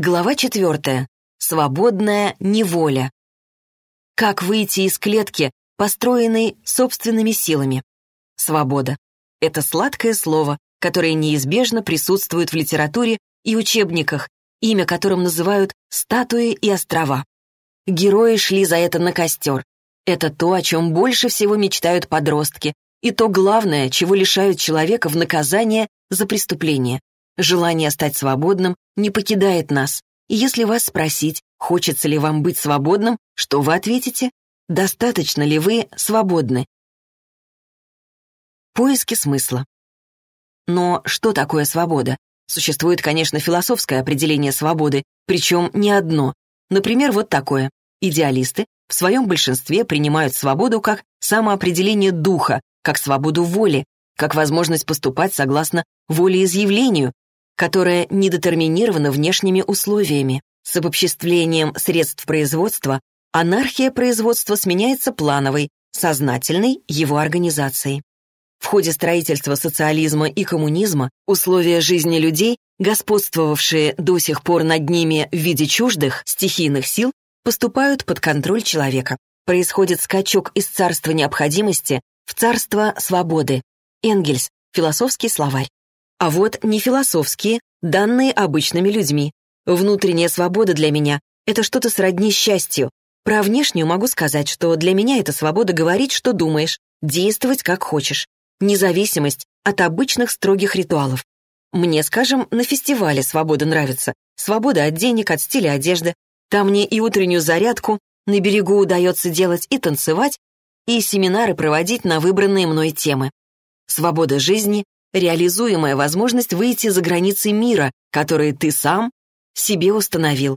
Глава четвертая. Свободная неволя. Как выйти из клетки, построенной собственными силами? Свобода. Это сладкое слово, которое неизбежно присутствует в литературе и учебниках, имя которым называют статуи и острова. Герои шли за это на костер. Это то, о чем больше всего мечтают подростки, и то главное, чего лишают человека в наказание за преступление. Желание стать свободным не покидает нас. И если вас спросить, хочется ли вам быть свободным, что вы ответите? Достаточно ли вы свободны? Поиски смысла. Но что такое свобода? Существует, конечно, философское определение свободы, причем не одно. Например, вот такое. Идеалисты в своем большинстве принимают свободу как самоопределение духа, как свободу воли, как возможность поступать согласно волеизъявлению, которое недетерминировано внешними условиями. С обобществлением средств производства анархия производства сменяется плановой, сознательной его организацией. В ходе строительства социализма и коммунизма условия жизни людей, господствовавшие до сих пор над ними в виде чуждых, стихийных сил, поступают под контроль человека. Происходит скачок из царства необходимости в царство свободы. Энгельс, философский словарь. А вот не философские, данные обычными людьми. Внутренняя свобода для меня — это что-то сродни счастью. Про внешнюю могу сказать, что для меня это свобода говорить, что думаешь, действовать как хочешь. Независимость от обычных строгих ритуалов. Мне, скажем, на фестивале свобода нравится. Свобода от денег, от стиля одежды. Там мне и утреннюю зарядку на берегу удается делать, и танцевать, и семинары проводить на выбранные мной темы. Свобода жизни реализуемая возможность выйти за границы мира, которые ты сам себе установил.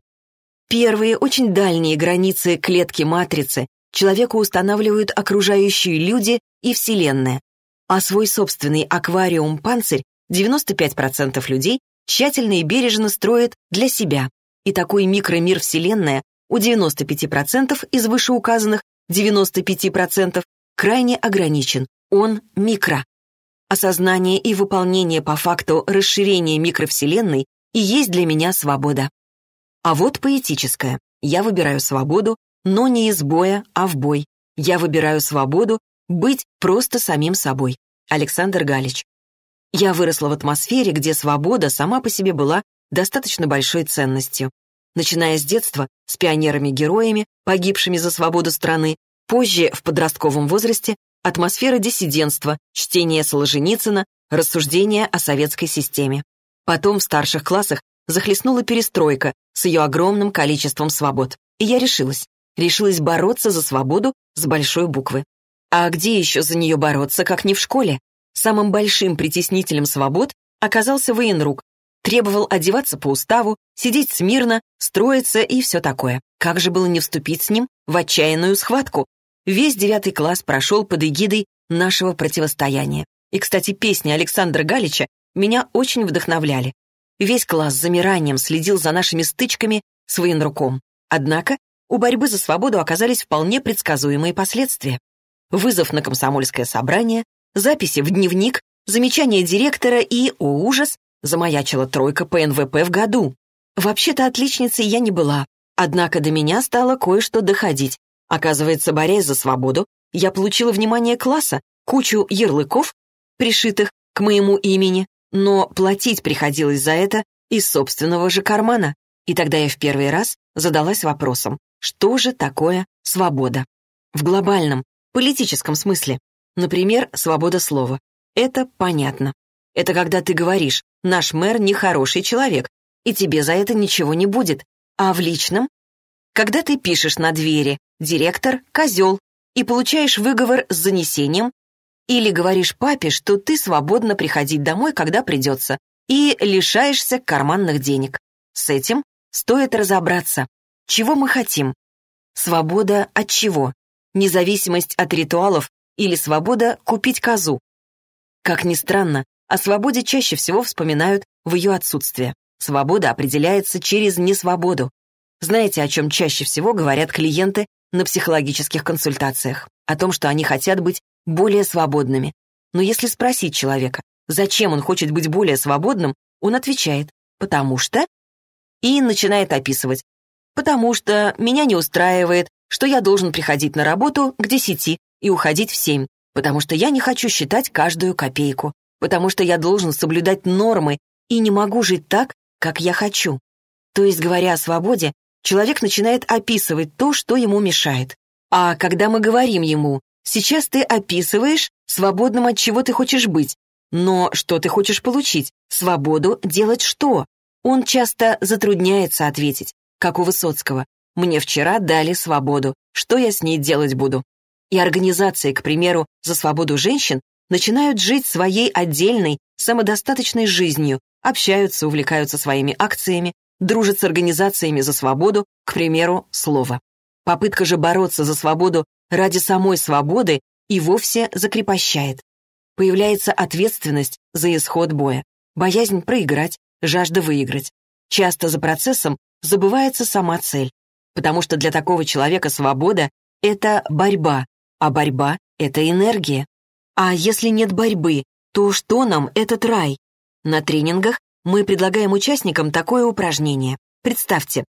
Первые, очень дальние границы клетки матрицы человеку устанавливают окружающие люди и Вселенная, а свой собственный аквариум-панцирь 95% людей тщательно и бережно строят для себя. И такой микромир Вселенная у 95% из вышеуказанных 95% крайне ограничен. Он микро. Осознание и выполнение по факту расширения микровселенной и есть для меня свобода. А вот поэтическое. Я выбираю свободу, но не из боя, а в бой. Я выбираю свободу быть просто самим собой. Александр Галич. Я выросла в атмосфере, где свобода сама по себе была достаточно большой ценностью. Начиная с детства, с пионерами-героями, погибшими за свободу страны, позже, в подростковом возрасте, атмосфера диссидентства, чтение Солженицына, рассуждения о советской системе. Потом в старших классах захлестнула перестройка с ее огромным количеством свобод. И я решилась. Решилась бороться за свободу с большой буквы. А где еще за нее бороться, как не в школе? Самым большим притеснителем свобод оказался военрук. Требовал одеваться по уставу, сидеть смирно, строиться и все такое. Как же было не вступить с ним в отчаянную схватку? Весь девятый класс прошел под эгидой нашего противостояния. И, кстати, песни Александра Галича меня очень вдохновляли. Весь класс с замиранием следил за нашими стычками с военруком. Однако у борьбы за свободу оказались вполне предсказуемые последствия. Вызов на комсомольское собрание, записи в дневник, замечание директора и, о ужас, замаячила тройка по НВП в году. Вообще-то отличницей я не была, однако до меня стало кое-что доходить. Оказывается, борясь за свободу, я получила внимание класса, кучу ярлыков, пришитых к моему имени, но платить приходилось за это из собственного же кармана. И тогда я в первый раз задалась вопросом, что же такое свобода? В глобальном, политическом смысле. Например, свобода слова. Это понятно. Это когда ты говоришь, наш мэр нехороший человек, и тебе за это ничего не будет. А в личном? Когда ты пишешь на двери директор — козел, и получаешь выговор с занесением, или говоришь папе, что ты свободно приходить домой, когда придется, и лишаешься карманных денег. С этим стоит разобраться. Чего мы хотим? Свобода от чего? Независимость от ритуалов или свобода купить козу? Как ни странно, о свободе чаще всего вспоминают в ее отсутствие. Свобода определяется через несвободу. Знаете, о чем чаще всего говорят клиенты на психологических консультациях, о том, что они хотят быть более свободными. Но если спросить человека, зачем он хочет быть более свободным, он отвечает, потому что и начинает описывать. «Потому что меня не устраивает, что я должен приходить на работу к десяти и уходить в семь, потому что я не хочу считать каждую копейку, потому что я должен соблюдать нормы и не могу жить так, как я хочу». То есть, говоря о свободе, человек начинает описывать то, что ему мешает. А когда мы говорим ему «сейчас ты описываешь свободным от чего ты хочешь быть», но что ты хочешь получить? Свободу делать что? Он часто затрудняется ответить, как у Высоцкого. «Мне вчера дали свободу. Что я с ней делать буду?» И организации, к примеру, за свободу женщин начинают жить своей отдельной, самодостаточной жизнью, общаются, увлекаются своими акциями, дружат с организациями за свободу, к примеру, слово. Попытка же бороться за свободу ради самой свободы и вовсе закрепощает появляется ответственность за исход боя, боязнь проиграть, жажда выиграть. Часто за процессом забывается сама цель, потому что для такого человека свобода — это борьба, а борьба — это энергия. А если нет борьбы, то что нам этот рай? На тренингах мы предлагаем участникам такое упражнение. Представьте,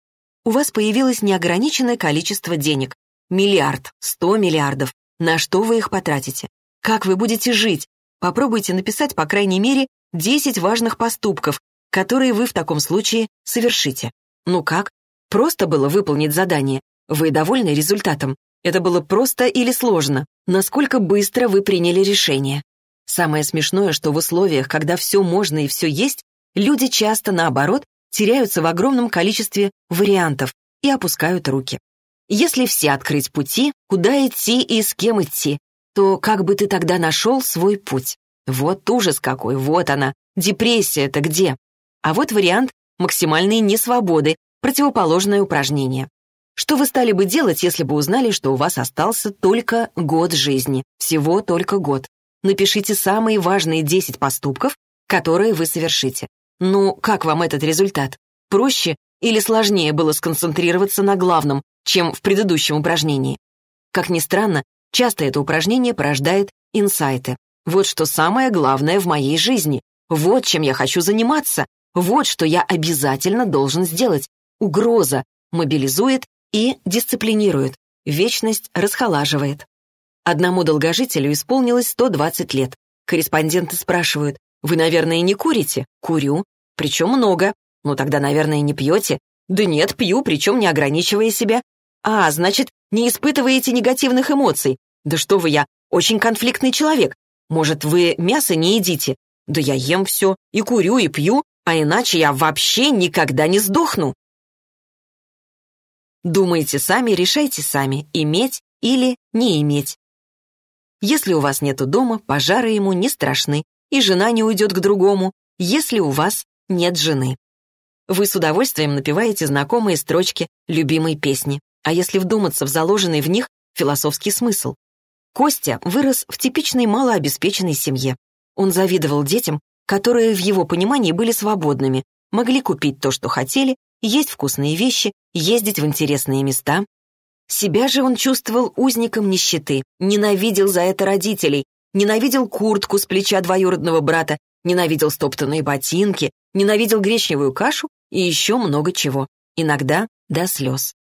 у вас появилось неограниченное количество денег. Миллиард, сто миллиардов. На что вы их потратите? Как вы будете жить? Попробуйте написать, по крайней мере, 10 важных поступков, которые вы в таком случае совершите. Ну как? Просто было выполнить задание. Вы довольны результатом? Это было просто или сложно? Насколько быстро вы приняли решение? Самое смешное, что в условиях, когда все можно и все есть, люди часто, наоборот, теряются в огромном количестве вариантов и опускают руки. Если все открыть пути, куда идти и с кем идти, то как бы ты тогда нашел свой путь? Вот ужас какой, вот она. Депрессия-то где? А вот вариант максимальной несвободы, противоположное упражнение. Что вы стали бы делать, если бы узнали, что у вас остался только год жизни? Всего только год. Напишите самые важные 10 поступков, которые вы совершите. Ну, как вам этот результат? Проще или сложнее было сконцентрироваться на главном, чем в предыдущем упражнении? Как ни странно, Часто это упражнение порождает инсайты. Вот что самое главное в моей жизни. Вот чем я хочу заниматься. Вот что я обязательно должен сделать. Угроза мобилизует и дисциплинирует. Вечность расхолаживает. Одному долгожителю исполнилось 120 лет. Корреспонденты спрашивают, «Вы, наверное, не курите?» «Курю. Причем много. Ну, тогда, наверное, не пьете?» «Да нет, пью, причем не ограничивая себя. А, значит, не испытываете негативных эмоций. Да что вы, я очень конфликтный человек. Может, вы мясо не едите? Да я ем все, и курю, и пью, а иначе я вообще никогда не сдохну. Думайте сами, решайте сами, иметь или не иметь. Если у вас нету дома, пожары ему не страшны, и жена не уйдет к другому, если у вас нет жены. Вы с удовольствием напеваете знакомые строчки любимой песни а если вдуматься в заложенный в них философский смысл. Костя вырос в типичной малообеспеченной семье. Он завидовал детям, которые в его понимании были свободными, могли купить то, что хотели, есть вкусные вещи, ездить в интересные места. Себя же он чувствовал узником нищеты, ненавидел за это родителей, ненавидел куртку с плеча двоюродного брата, ненавидел стоптанные ботинки, ненавидел гречневую кашу и еще много чего, иногда до слез.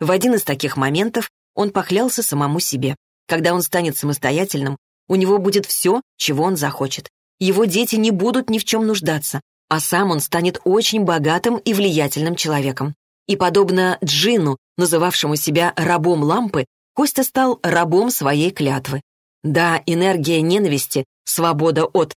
В один из таких моментов он поклялся самому себе. Когда он станет самостоятельным, у него будет все, чего он захочет. Его дети не будут ни в чем нуждаться, а сам он станет очень богатым и влиятельным человеком. И подобно Джину, называвшему себя рабом лампы, Костя стал рабом своей клятвы. Да, энергия ненависти, свобода от,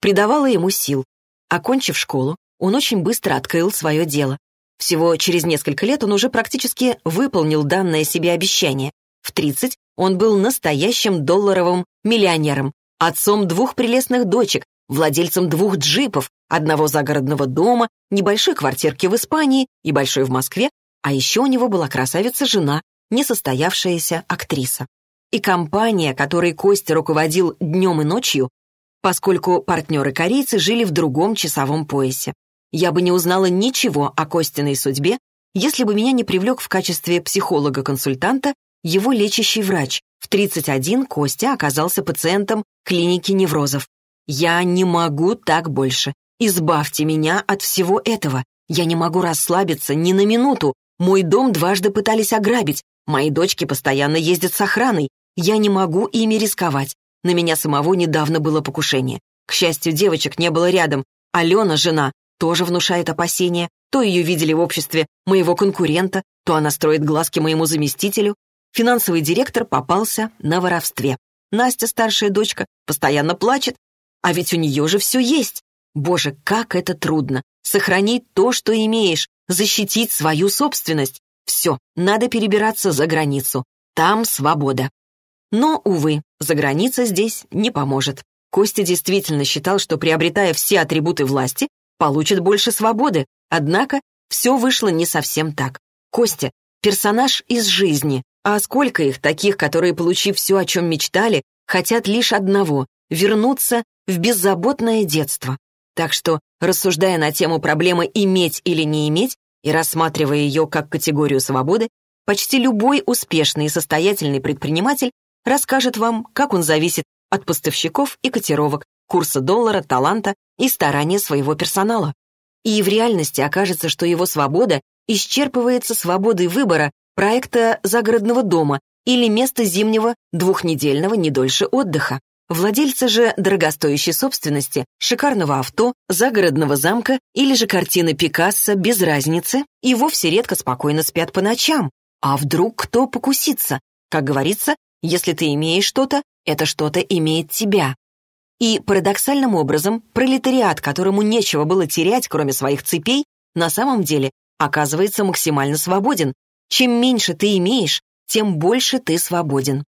придавала ему сил. Окончив школу, он очень быстро открыл свое дело. Всего через несколько лет он уже практически выполнил данное себе обещание. В 30 он был настоящим долларовым миллионером, отцом двух прелестных дочек, владельцем двух джипов, одного загородного дома, небольшой квартирки в Испании и большой в Москве, а еще у него была красавица-жена, несостоявшаяся актриса. И компания, которой Костя руководил днем и ночью, поскольку партнеры-корейцы жили в другом часовом поясе. Я бы не узнала ничего о Костиной судьбе, если бы меня не привлек в качестве психолога-консультанта его лечащий врач. В 31 Костя оказался пациентом клиники неврозов. «Я не могу так больше. Избавьте меня от всего этого. Я не могу расслабиться ни на минуту. Мой дом дважды пытались ограбить. Мои дочки постоянно ездят с охраной. Я не могу ими рисковать. На меня самого недавно было покушение. К счастью, девочек не было рядом. Алена, жена, тоже внушает опасения. То ее видели в обществе моего конкурента, то она строит глазки моему заместителю. Финансовый директор попался на воровстве. Настя, старшая дочка, постоянно плачет. А ведь у нее же все есть. Боже, как это трудно. Сохранить то, что имеешь, защитить свою собственность. Все, надо перебираться за границу. Там свобода. Но, увы, за граница здесь не поможет. Костя действительно считал, что, приобретая все атрибуты власти, получит больше свободы. Однако все вышло не совсем так. Костя — персонаж из жизни. А сколько их, таких, которые, получив все, о чем мечтали, хотят лишь одного — вернуться в беззаботное детство. Так что, рассуждая на тему проблемы «иметь или не иметь» и рассматривая ее как категорию свободы, почти любой успешный и состоятельный предприниматель расскажет вам, как он зависит от поставщиков и котировок, курса доллара, таланта и старания своего персонала. И в реальности окажется, что его свобода исчерпывается свободой выбора проекта загородного дома или места зимнего двухнедельного не дольше отдыха. Владельцы же дорогостоящей собственности, шикарного авто, загородного замка или же картины Пикассо без разницы и вовсе редко спокойно спят по ночам. А вдруг кто покусится? Как говорится, если ты имеешь что-то, это что-то имеет тебя. И парадоксальным образом пролетариат, которому нечего было терять, кроме своих цепей, на самом деле оказывается максимально свободен. Чем меньше ты имеешь, тем больше ты свободен.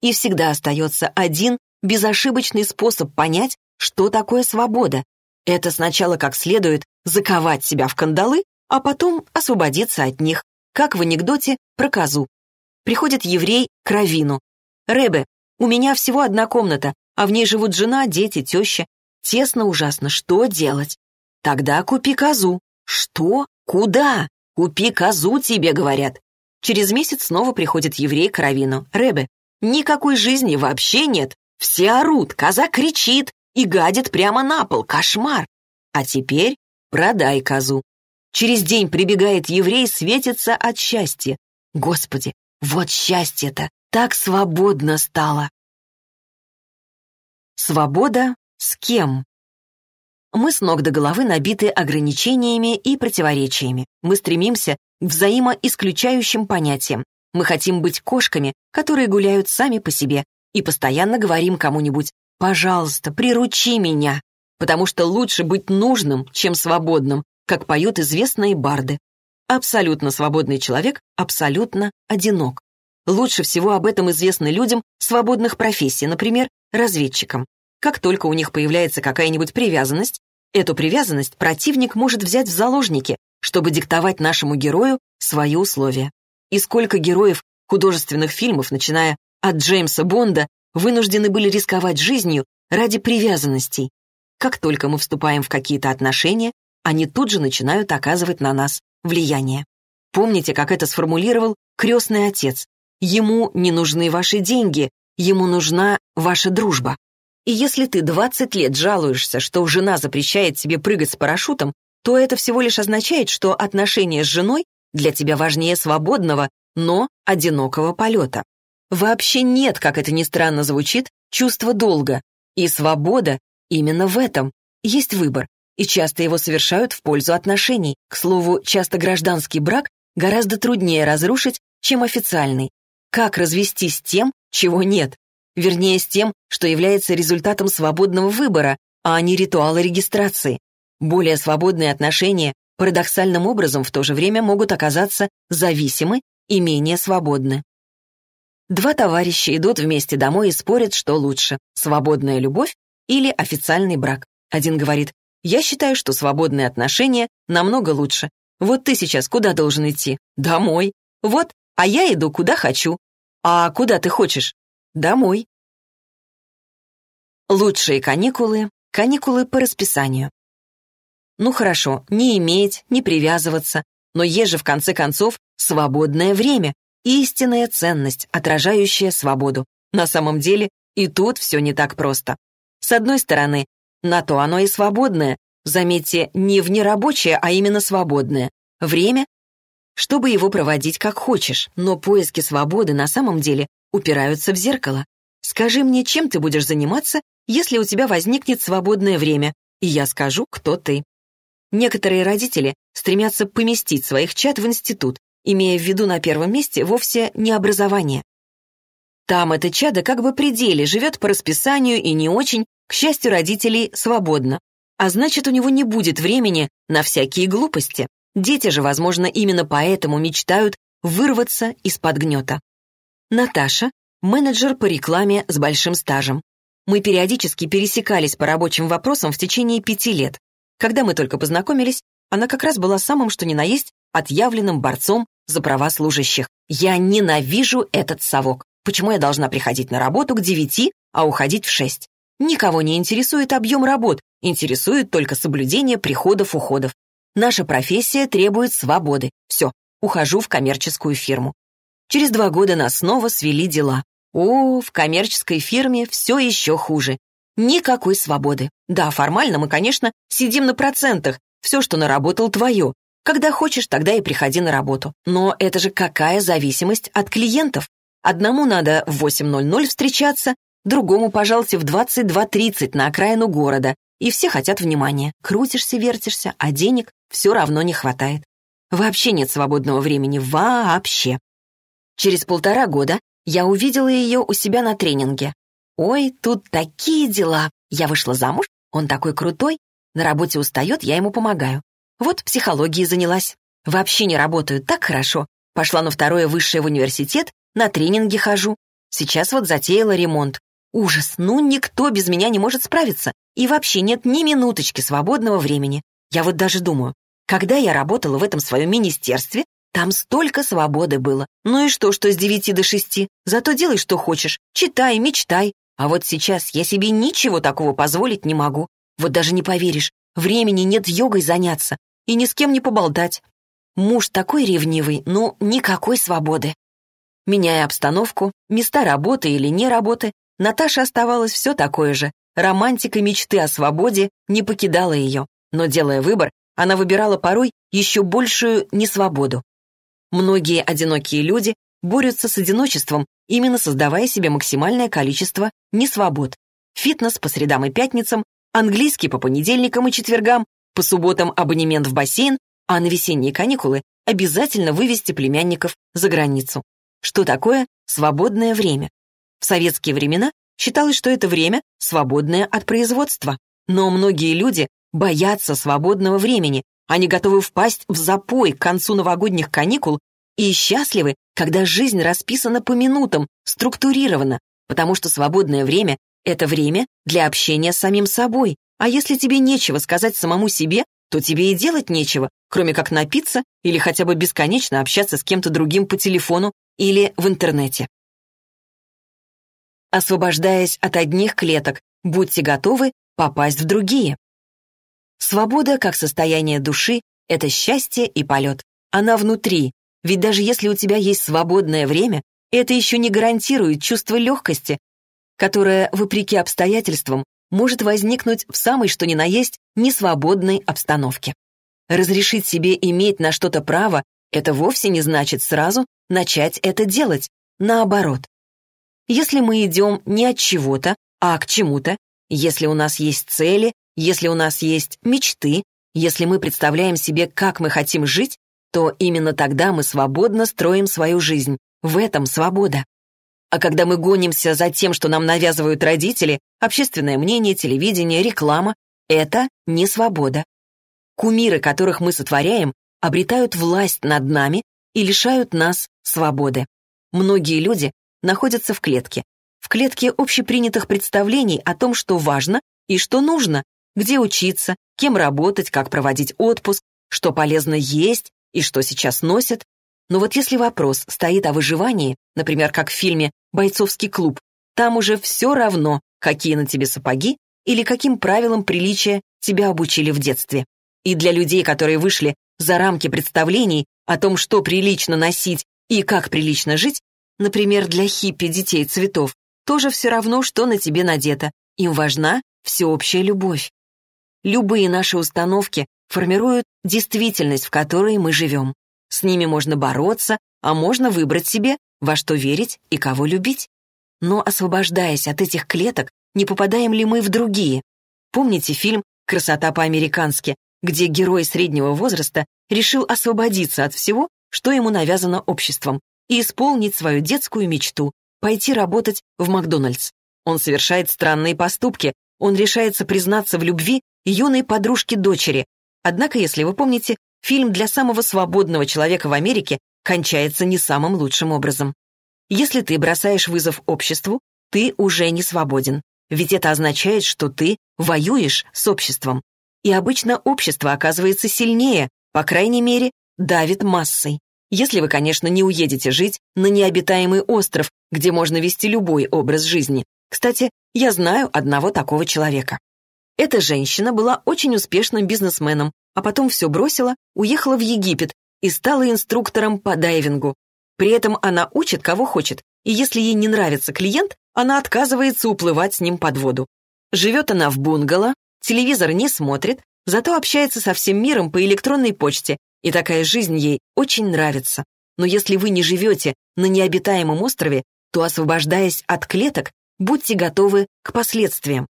И всегда остается один безошибочный способ понять, что такое свобода. Это сначала как следует заковать себя в кандалы, а потом освободиться от них, как в анекдоте про козу. Приходит еврей к Равину. «Ребе, у меня всего одна комната, а в ней живут жена, дети, теща. Тесно ужасно, что делать?» «Тогда купи козу». «Что? Куда? Купи козу, тебе говорят». Через месяц снова приходит еврей к Равину. «Ребе, никакой жизни вообще нет. Все орут, коза кричит и гадит прямо на пол. Кошмар. А теперь продай козу. Через день прибегает еврей, светится от счастья. Господи, вот счастье-то, так свободно стало. Свобода с кем? Мы с ног до головы набиты ограничениями и противоречиями. Мы стремимся к взаимоисключающим понятиям. Мы хотим быть кошками, которые гуляют сами по себе, и постоянно говорим кому-нибудь «пожалуйста, приручи меня», потому что лучше быть нужным, чем свободным, как поют известные барды. Абсолютно свободный человек абсолютно одинок. Лучше всего об этом известно людям свободных профессий, например, разведчикам. Как только у них появляется какая-нибудь привязанность, эту привязанность противник может взять в заложники, чтобы диктовать нашему герою свои условия. И сколько героев художественных фильмов, начиная от Джеймса Бонда вынуждены были рисковать жизнью ради привязанностей. Как только мы вступаем в какие-то отношения, они тут же начинают оказывать на нас влияние. Помните, как это сформулировал крестный отец? Ему не нужны ваши деньги, ему нужна ваша дружба. И если ты 20 лет жалуешься, что жена запрещает тебе прыгать с парашютом, то это всего лишь означает, что отношения с женой для тебя важнее свободного, но одинокого полета. Вообще нет, как это ни странно звучит, чувства долга. И свобода именно в этом. Есть выбор, и часто его совершают в пользу отношений. К слову, часто гражданский брак гораздо труднее разрушить, чем официальный. Как развестись с тем, чего нет? Вернее, с тем, что является результатом свободного выбора, а не ритуала регистрации. Более свободные отношения парадоксальным образом в то же время могут оказаться зависимы и менее свободны. Два товарища идут вместе домой и спорят, что лучше — свободная любовь или официальный брак. Один говорит, «Я считаю, что свободные отношения намного лучше. Вот ты сейчас куда должен идти? Домой. Вот, а я иду куда хочу. А куда ты хочешь? Домой. Лучшие каникулы — каникулы по расписанию. Ну хорошо, не иметь, не привязываться, но есть же в конце концов свободное время, истинная ценность, отражающая свободу. На самом деле и тут все не так просто. С одной стороны, на то оно и свободное, Заметьте, не внерабочее, а именно свободное. Время, чтобы его проводить как хочешь, но поиски свободы на самом деле упираются в зеркало. Скажи мне, чем ты будешь заниматься, если у тебя возникнет свободное время, и я скажу, кто ты. Некоторые родители стремятся поместить своих чад в институт, имея в виду на первом месте вовсе не образование. Там это чадо как бы при деле, живет по расписанию и не очень, к счастью родителей, свободно. А значит, у него не будет времени на всякие глупости. Дети же, возможно, именно поэтому мечтают вырваться из-под гнета. Наташа — менеджер по рекламе с большим стажем. Мы периодически пересекались по рабочим вопросам в течение пяти лет. Когда мы только познакомились, она как раз была самым что ни на есть отъявленным борцом за права служащих. Я ненавижу этот совок. Почему я должна приходить на работу к девяти, а уходить в шесть? Никого не интересует объем работ, интересует только соблюдение приходов-уходов. Наша профессия требует свободы. Все, ухожу в коммерческую фирму. Через два года нас снова свели дела. О, в коммерческой фирме все еще хуже. Никакой свободы. Да, формально мы, конечно, сидим на процентах. Все, что наработал, твое. Когда хочешь, тогда и приходи на работу. Но это же какая зависимость от клиентов? Одному надо в 8.00 встречаться, другому, пожалуйте, в 22.30 на окраину города. И все хотят внимания. Крутишься, вертишься, а денег все равно не хватает. Вообще нет свободного времени. Вообще. Через полтора года я увидела ее у себя на тренинге. Ой, тут такие дела. Я вышла замуж, он такой крутой. На работе устает, я ему помогаю. Вот психологией занялась. Вообще не работаю, так хорошо. Пошла на второе высшее в университет, на тренинги хожу. Сейчас вот затеяла ремонт. Ужас, ну никто без меня не может справиться. И вообще нет ни минуточки свободного времени. Я вот даже думаю, когда я работала в этом своем министерстве, там столько свободы было. Ну и что, что с девяти до шести? Зато делай, что хочешь. Читай, мечтай. А вот сейчас я себе ничего такого позволить не могу. Вот даже не поверишь, времени нет йогой заняться и ни с кем не поболтать. Муж такой ревнивый, ну, никакой свободы. Меняя обстановку, места работы или не работы, Наташа оставалась все такое же. Романтика мечты о свободе не покидала ее, но, делая выбор, она выбирала порой еще большую несвободу. Многие одинокие люди борются с одиночеством, именно создавая себе максимальное количество несвобод. Фитнес по средам и пятницам, английский по понедельникам и четвергам, по субботам абонемент в бассейн, а на весенние каникулы обязательно вывести племянников за границу. Что такое свободное время? В советские времена считалось, что это время свободное от производства. Но многие люди боятся свободного времени, они готовы впасть в запой к концу новогодних каникул и счастливы, когда жизнь расписана по минутам, структурирована, потому что свободное время — это время для общения с самим собой. А если тебе нечего сказать самому себе, то тебе и делать нечего, кроме как напиться или хотя бы бесконечно общаться с кем-то другим по телефону или в интернете. Освобождаясь от одних клеток, будьте готовы попасть в другие. Свобода, как состояние души, это счастье и полет. Она внутри, ведь даже если у тебя есть свободное время, это еще не гарантирует чувство легкости, которое, вопреки обстоятельствам, может возникнуть в самой что ни на есть несвободной обстановке. Разрешить себе иметь на что-то право это вовсе не значит сразу начать это делать. Наоборот. Если мы идем не от чего-то, а к чему-то, если у нас есть цели, если у нас есть мечты, если мы представляем себе, как мы хотим жить, то именно тогда мы свободно строим свою жизнь. В этом свобода. А когда мы гонимся за тем, что нам навязывают родители, общественное мнение, телевидение, реклама, это не свобода. Кумиры, которых мы сотворяем, обретают власть над нами и лишают нас свободы. Многие люди находятся в клетке. В клетке общепринятых представлений о том, что важно и что нужно, где учиться, кем работать, как проводить отпуск, что полезно есть и что сейчас носят. Но вот если вопрос стоит о выживании, например, как в фильме «Бойцовский клуб», там уже все равно, какие на тебе сапоги или каким правилам приличия тебя обучили в детстве. И для людей, которые вышли за рамки представлений о том, что прилично носить и как прилично жить, например, для хиппи детей цветов, тоже все равно, что на тебе надето. Им важна всеобщая любовь. Любые наши установки формируют действительность, в которой мы живем. С ними можно бороться, а можно выбрать себе, во что верить и кого любить. Но освобождаясь от этих клеток, не попадаем ли мы в другие? Помните фильм «Красота по-американски», где герой среднего возраста решил освободиться от всего, что ему навязано обществом, и исполнить свою детскую мечту — пойти работать в Макдональдс. Он совершает странные поступки, он решается признаться в любви юной подружке дочери. Однако, если вы помните, фильм для самого свободного человека в Америке кончается не самым лучшим образом. Если ты бросаешь вызов обществу, ты уже не свободен. Ведь это означает, что ты воюешь с обществом. И обычно общество оказывается сильнее, по крайней мере, давит массой. Если вы, конечно, не уедете жить на необитаемый остров, где можно вести любой образ жизни. Кстати, я знаю одного такого человека. Эта женщина была очень успешным бизнесменом, а потом все бросила, уехала в Египет и стала инструктором по дайвингу. При этом она учит, кого хочет, и если ей не нравится клиент, она отказывается уплывать с ним под воду. Живет она в бунгало, телевизор не смотрит, зато общается со всем миром по электронной почте, и такая жизнь ей очень нравится. Но если вы не живете на необитаемом острове, то, освобождаясь от клеток, будьте готовы к последствиям.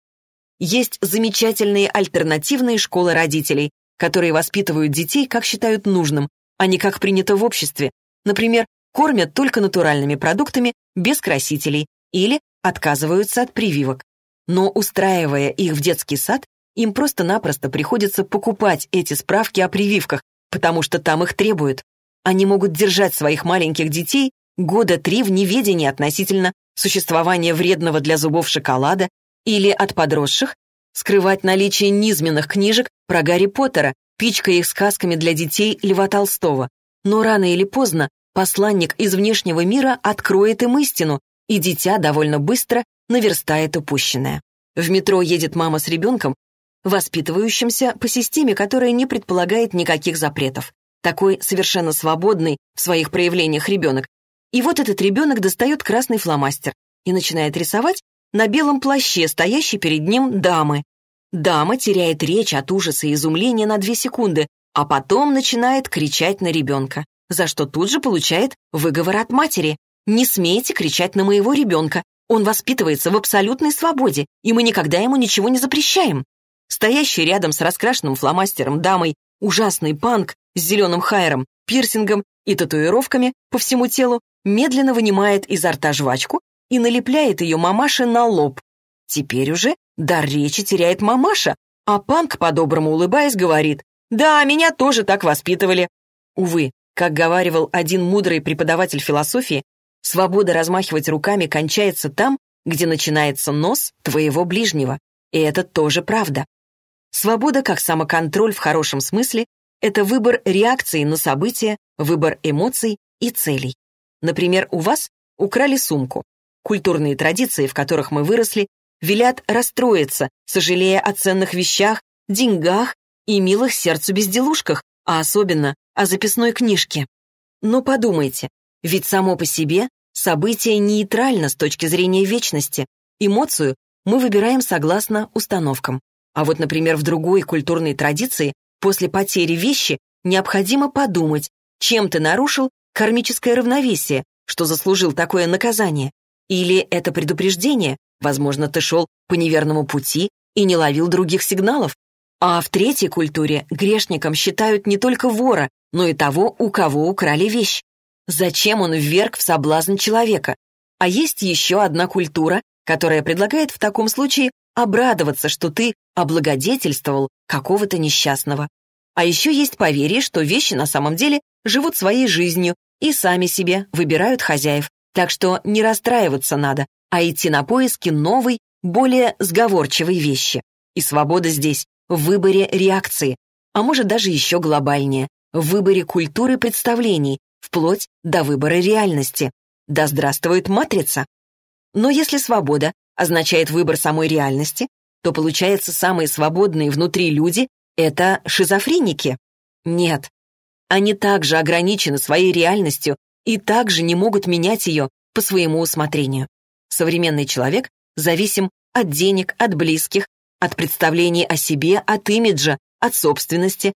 Есть замечательные альтернативные школы родителей, которые воспитывают детей, как считают нужным, а не как принято в обществе. Например, кормят только натуральными продуктами, без красителей, или отказываются от прививок. Но устраивая их в детский сад, им просто-напросто приходится покупать эти справки о прививках, потому что там их требуют. Они могут держать своих маленьких детей года три в неведении относительно существования вредного для зубов шоколада или от подросших скрывать наличие низменных книжек про Гарри Поттера, пичкая их сказками для детей Льва Толстого. Но рано или поздно посланник из внешнего мира откроет им истину, и дитя довольно быстро наверстает упущенное. В метро едет мама с ребенком, воспитывающимся по системе, которая не предполагает никаких запретов. Такой совершенно свободный в своих проявлениях ребенок. И вот этот ребенок достает красный фломастер и начинает рисовать на белом плаще, стоящей перед ним дамы. Дама теряет речь от ужаса и изумления на две секунды, а потом начинает кричать на ребенка, за что тут же получает выговор от матери. «Не смейте кричать на моего ребенка, он воспитывается в абсолютной свободе, и мы никогда ему ничего не запрещаем». Стоящий рядом с раскрашенным фломастером дамой ужасный панк с зеленым хайером, пирсингом и татуировками по всему телу медленно вынимает изо рта жвачку и налепляет ее мамаше на лоб. Теперь уже дар речи теряет мамаша, а панк, по-доброму улыбаясь, говорит, «Да, меня тоже так воспитывали». Увы, как говаривал один мудрый преподаватель философии, свобода размахивать руками кончается там, где начинается нос твоего ближнего. И это тоже правда. Свобода как самоконтроль в хорошем смысле — это выбор реакции на события, выбор эмоций и целей. Например, у вас украли сумку. Культурные традиции, в которых мы выросли, велят расстроиться, сожалея о ценных вещах, деньгах и милых сердцу безделушках, а особенно о записной книжке. Но подумайте, ведь само по себе событие нейтрально с точки зрения вечности. Эмоцию мы выбираем согласно установкам. А вот, например, в другой культурной традиции после потери вещи необходимо подумать, чем ты нарушил кармическое равновесие, что заслужил такое наказание. Или это предупреждение, возможно, ты шел по неверному пути и не ловил других сигналов. А в третьей культуре грешником считают не только вора, но и того, у кого украли вещь. Зачем он вверг в соблазн человека? А есть еще одна культура, которая предлагает в таком случае обрадоваться, что ты облагодетельствовал какого-то несчастного. А еще есть поверье, что вещи на самом деле живут своей жизнью и сами себе выбирают хозяев. Так что не расстраиваться надо, а идти на поиски новой, более сговорчивой вещи. И свобода здесь в выборе реакции, а может даже еще глобальнее, в выборе культуры представлений, вплоть до выбора реальности. Да здравствует матрица! Но если свобода означает выбор самой реальности, то получается самые свободные внутри люди — это шизофреники. Нет. Они также ограничены своей реальностью и также не могут менять ее по своему усмотрению. Современный человек зависим от денег, от близких, от представлений о себе, от имиджа, от собственности,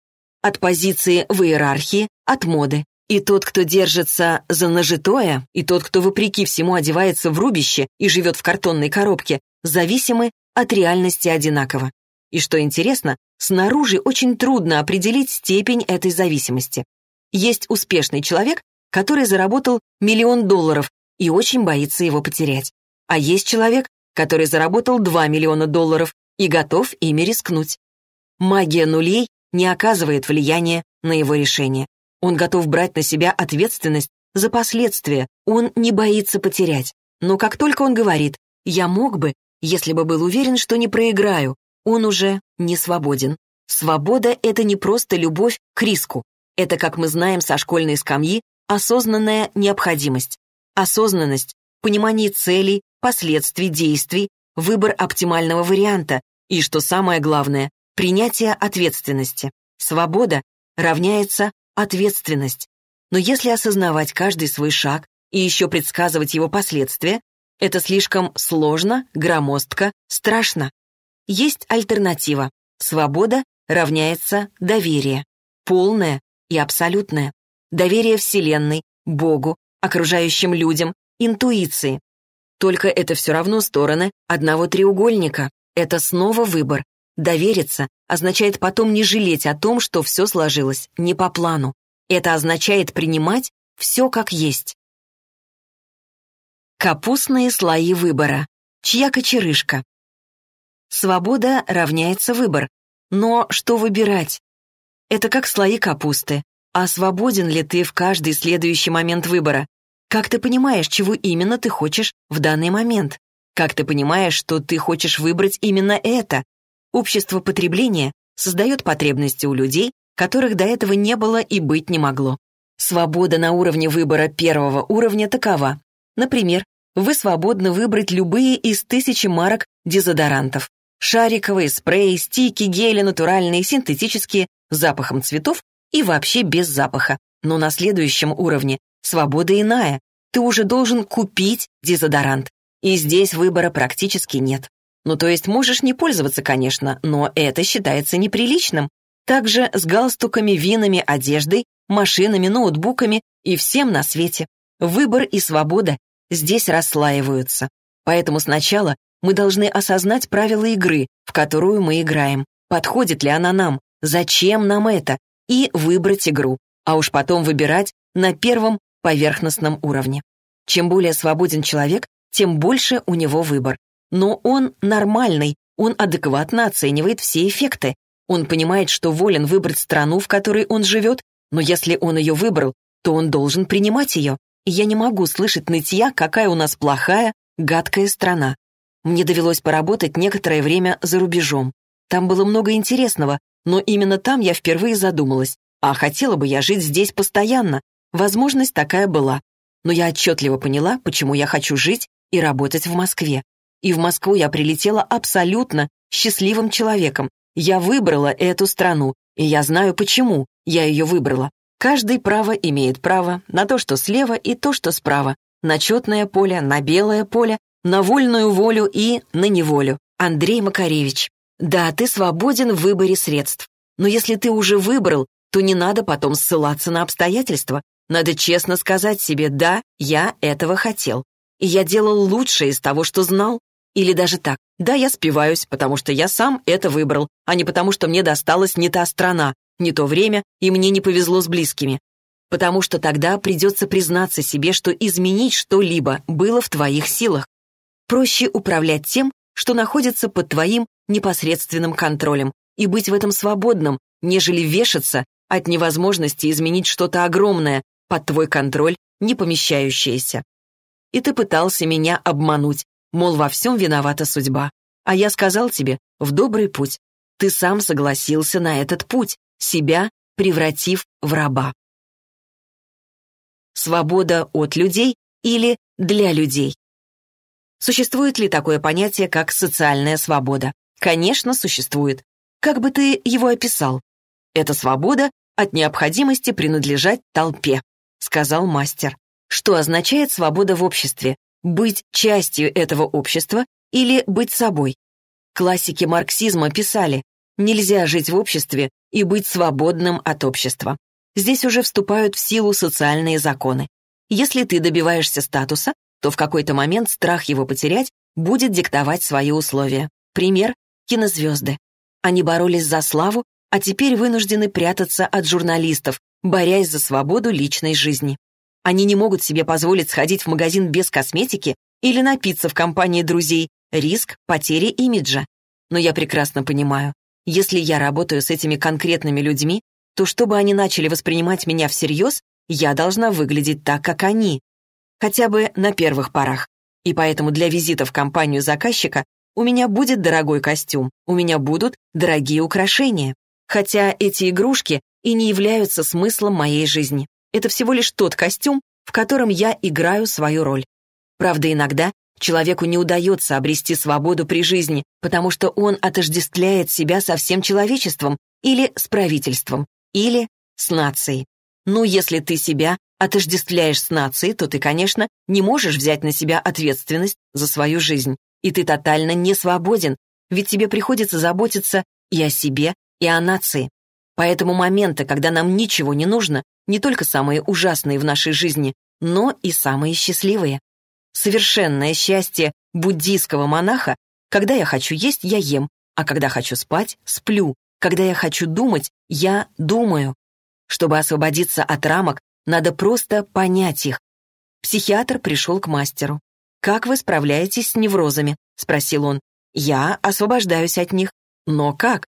от позиции в иерархии, от моды. И тот, кто держится за нажитое, и тот, кто вопреки всему одевается в рубище и живет в картонной коробке, зависимы от реальности одинаково. И что интересно, снаружи очень трудно определить степень этой зависимости. Есть успешный человек, который заработал миллион долларов и очень боится его потерять. А есть человек, который заработал 2 миллиона долларов и готов ими рискнуть. Магия нулей не оказывает влияния на его решение. Он готов брать на себя ответственность за последствия, он не боится потерять. Но как только он говорит «я мог бы», если бы был уверен, что не проиграю, он уже не свободен. Свобода — это не просто любовь к риску. Это, как мы знаем со школьной скамьи, осознанная необходимость. Осознанность, понимание целей, последствий действий, выбор оптимального варианта и, что самое главное, принятие ответственности. Свобода равняется ответственность. Но если осознавать каждый свой шаг и еще предсказывать его последствия, это слишком сложно, громоздко, страшно. Есть альтернатива. Свобода равняется доверие. Полное и абсолютное. Доверие Вселенной, Богу, окружающим людям, интуиции. Только это все равно стороны одного треугольника. Это снова выбор. Довериться означает потом не жалеть о том, что все сложилось не по плану. Это означает принимать все как есть. Капустные слои выбора. Чья кочерышка? Свобода равняется выбор. Но что выбирать? Это как слои капусты. А свободен ли ты в каждый следующий момент выбора? Как ты понимаешь, чего именно ты хочешь в данный момент? Как ты понимаешь, что ты хочешь выбрать именно это? Общество потребления создает потребности у людей, которых до этого не было и быть не могло. Свобода на уровне выбора первого уровня такова. Например, вы свободны выбрать любые из тысячи марок дезодорантов. Шариковые, спреи, стики, гели, натуральные, синтетические, с запахом цветов и вообще без запаха. Но на следующем уровне свобода иная. Ты уже должен купить дезодорант. И здесь выбора практически нет. Ну, то есть можешь не пользоваться, конечно, но это считается неприличным. Также с галстуками, винами, одеждой, машинами, ноутбуками и всем на свете. Выбор и свобода здесь расслаиваются. Поэтому сначала мы должны осознать правила игры, в которую мы играем. Подходит ли она нам? Зачем нам это? И выбрать игру. А уж потом выбирать на первом поверхностном уровне. Чем более свободен человек, тем больше у него выбор. Но он нормальный, он адекватно оценивает все эффекты. Он понимает, что волен выбрать страну, в которой он живет, но если он ее выбрал, то он должен принимать ее. Я не могу слышать нытья, какая у нас плохая, гадкая страна. Мне довелось поработать некоторое время за рубежом. Там было много интересного, но именно там я впервые задумалась, а хотела бы я жить здесь постоянно. Возможность такая была. Но я отчетливо поняла, почему я хочу жить и работать в Москве. И в Москву я прилетела абсолютно счастливым человеком. Я выбрала эту страну, и я знаю, почему я ее выбрала. Каждый право имеет право на то, что слева, и то, что справа. На четное поле, на белое поле, на вольную волю и на неволю. Андрей Макаревич. Да, ты свободен в выборе средств. Но если ты уже выбрал, то не надо потом ссылаться на обстоятельства. Надо честно сказать себе «да, я этого хотел». И я делал лучшее из того, что знал. Или даже так «да, я спиваюсь, потому что я сам это выбрал, а не потому что мне досталась не та страна, не то время, и мне не повезло с близкими. Потому что тогда придется признаться себе, что изменить что-либо было в твоих силах. Проще управлять тем, что находится под твоим непосредственным контролем, и быть в этом свободным, нежели вешаться от невозможности изменить что-то огромное, под твой контроль не помещающееся. И ты пытался меня обмануть, мол, во всем виновата судьба. А я сказал тебе, в добрый путь. Ты сам согласился на этот путь, себя превратив в раба. Свобода от людей или для людей. Существует ли такое понятие, как социальная свобода? Конечно, существует. Как бы ты его описал? Это свобода от необходимости принадлежать толпе, сказал мастер. Что означает свобода в обществе? Быть частью этого общества или быть собой? Классики марксизма писали, нельзя жить в обществе и быть свободным от общества. Здесь уже вступают в силу социальные законы. Если ты добиваешься статуса, то в какой-то момент страх его потерять будет диктовать свои условия. Пример — кинозвезды. Они боролись за славу, а теперь вынуждены прятаться от журналистов, борясь за свободу личной жизни. Они не могут себе позволить сходить в магазин без косметики или напиться в компании друзей. Риск потери имиджа. Но я прекрасно понимаю, если я работаю с этими конкретными людьми, то чтобы они начали воспринимать меня всерьез, я должна выглядеть так, как они. Хотя бы на первых порах. И поэтому для визита в компанию заказчика у меня будет дорогой костюм, у меня будут дорогие украшения. Хотя эти игрушки и не являются смыслом моей жизни. Это всего лишь тот костюм, в котором я играю свою роль. Правда, иногда человеку не удается обрести свободу при жизни, потому что он отождествляет себя со всем человечеством или с правительством, или с нацией. Ну, если ты себя отождествляешь с нацией, то ты, конечно, не можешь взять на себя ответственность за свою жизнь. И ты тотально не свободен, ведь тебе приходится заботиться и о себе, и о нации. Поэтому моменты, когда нам ничего не нужно, не только самые ужасные в нашей жизни, но и самые счастливые. Совершенное счастье буддийского монаха, когда я хочу есть, я ем, а когда хочу спать, сплю, когда я хочу думать, я думаю. Чтобы освободиться от рамок, надо просто понять их. Психиатр пришел к мастеру. «Как вы справляетесь с неврозами?» — спросил он. «Я освобождаюсь от них. Но как?»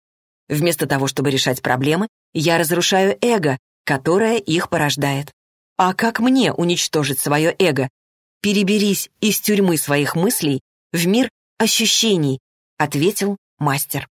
Вместо того, чтобы решать проблемы, я разрушаю эго, которое их порождает. А как мне уничтожить свое эго? Переберись из тюрьмы своих мыслей в мир ощущений, ответил мастер.